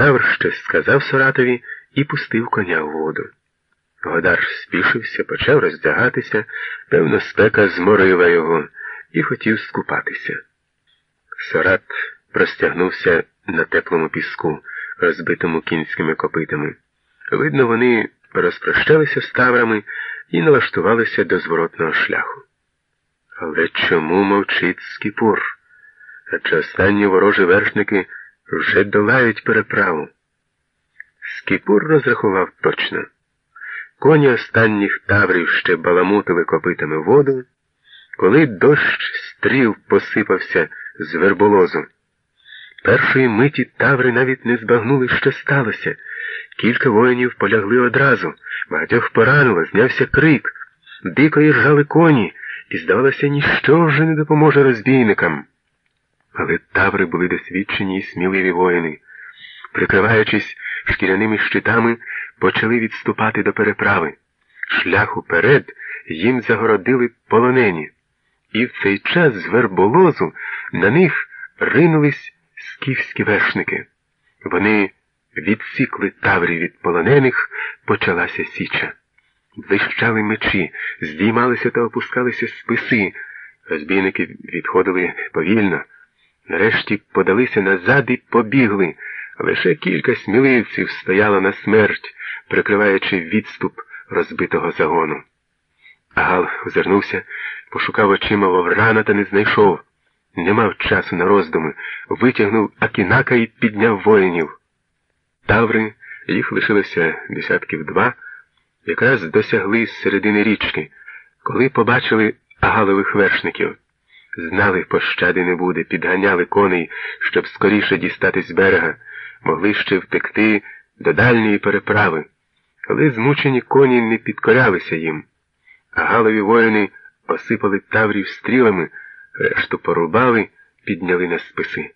Тавр щось сказав Соратові і пустив коня в воду. Годар спішився, почав роздягатися, певно, спека зморила його і хотів скупатися. Сорат простягнувся на теплому піску, розбитому кінськими копитами. Видно, вони розпрощалися з таврами і налаштувалися до зворотного шляху. Але чому мовчить Скіпур? Адже останні ворожі вершники вже долають переправу. Скіпур розрахував точно. Коні останніх таврів ще баламутили копитами воду, коли дощ стріл посипався з верболозу. Першої миті таври навіть не збагнули, що сталося. Кілька воїнів полягли одразу, багатьох поранило, знявся крик, дико іржали коні, і, здавалося, ніщо вже не допоможе розбійникам. Але таври були досвідчені і сміливі воїни. Прикриваючись шкіряними щитами, почали відступати до переправи. Шлях уперед їм загородили полонені. І в цей час з верболозу на них ринулись скіфські вершники. Вони відсікли таврі від полонених, почалася січа. Вищали мечі, здіймалися та опускалися списи. Розбійники відходили повільно. Нарешті подалися назад і побігли. Лише кілька сміливців стояло на смерть, прикриваючи відступ розбитого загону. Агал озирнувся, пошукав очима Воврана та не знайшов. Не мав часу на роздуми, витягнув Акінака і підняв воїнів. Таври, їх лишилося десятків два, якраз досягли середини річки, коли побачили агалових вершників. Знали, пощади не буде, підганяли коней, щоб скоріше дістатись з берега, могли ще втекти до дальньої переправи, але змучені коні не підкорялися їм, а галові воїни осипали таврів стрілами, решту порубали, підняли на списи.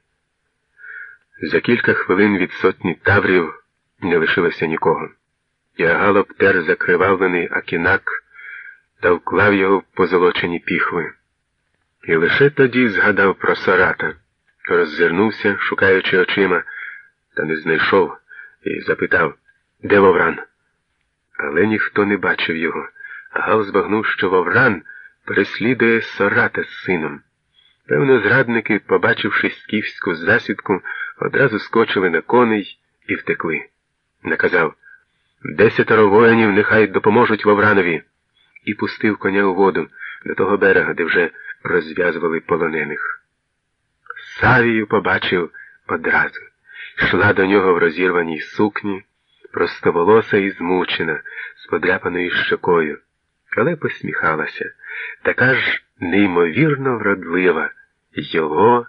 За кілька хвилин від сотні таврів не лишилося нікого. Ягал обтер закривавлений акінак та вклав його в позолочені піхви. І лише тоді згадав про Сарата, роззирнувся, шукаючи очима, та не знайшов, і запитав, де Вовран? Але ніхто не бачив його, а Гал збагнув, що Вовран переслідує Сарата з сином. Певно, зрадники, побачивши скіфську засідку, одразу скочили на коней і втекли. Наказав Десятеро воїнів нехай допоможуть Вовранові, і пустив коня у воду до того берега, де вже розв'язували полонених. Савію побачив одразу. Йшла до нього в розірваній сукні, простоволоса і змучена, з подряпаною щокою, але посміхалася, така ж неймовірно вродлива його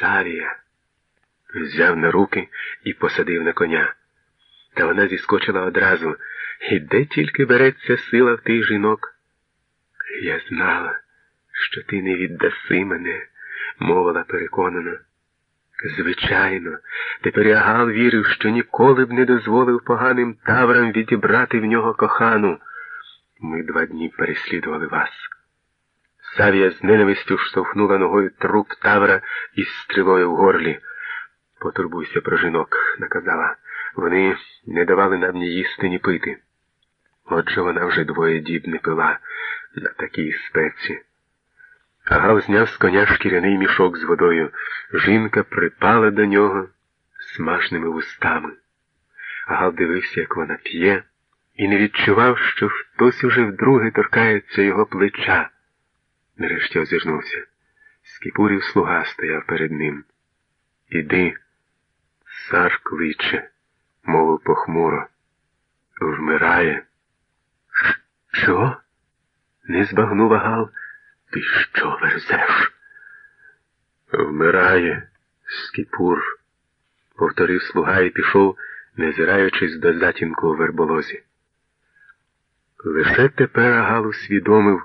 Савія. Взяв на руки і посадив на коня. Та вона зіскочила одразу. І де тільки береться сила в тих жінок? Я знала що ти не віддаси мене, мовила переконана. Звичайно, тепер Ягал вірив, що ніколи б не дозволив поганим таврам відібрати в нього кохану. Ми два дні переслідували вас. Савія з ненавистю штовхнула ногою труп тавра із стрілою в горлі. Потурбуйся про жінок, наказала. Вони не давали нам ні їсти, ні пити. Отже вона вже двоє діб не пила на такій спеці. Агал зняв з коня шкіряний мішок з водою. Жінка припала до нього смажними вустами. Агал дивився, як вона п'є, і не відчував, що хтось уже вдруге торкається його плеча. Нарешті озирнувся. Скіпурів слуга стояв перед ним. Іди, цар кличе, мовив похмуро. Вмирає. Що? Не збагнув Агал. Ти що верзеш? Вмирає, Скіпур, повторив слуга і пішов, не зираючись до затінку у верболозі. Лише тепер Агал усвідомив,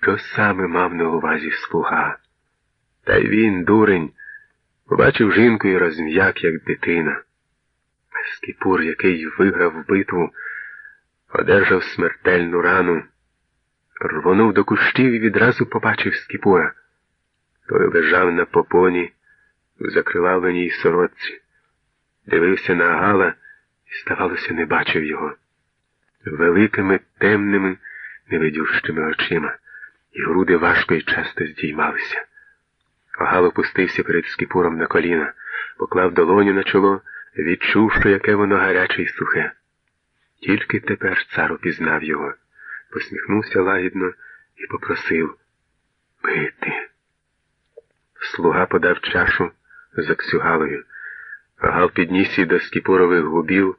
що саме мав на увазі слуга. Та й він, дурень, побачив жінку і розм'як, як дитина. Скіпур, який виграв битву, одержав смертельну рану рвонув до кущів і відразу побачив Скіпура. Той лежав на попоні в закривавленій сорочці. дивився на Агала і, здавалося, не бачив його. Великими, темними, невидющими очима, і груди важко і часто здіймалися. Агал опустився перед скіпуром на коліна, поклав долоню на чоло, відчув, що яке воно гаряче і сухе. Тільки тепер цар упізнав його, посміхнувся лагідно і попросив пити. Слуга подав чашу з аксюгалою. Гал підніс її до скіпурових губів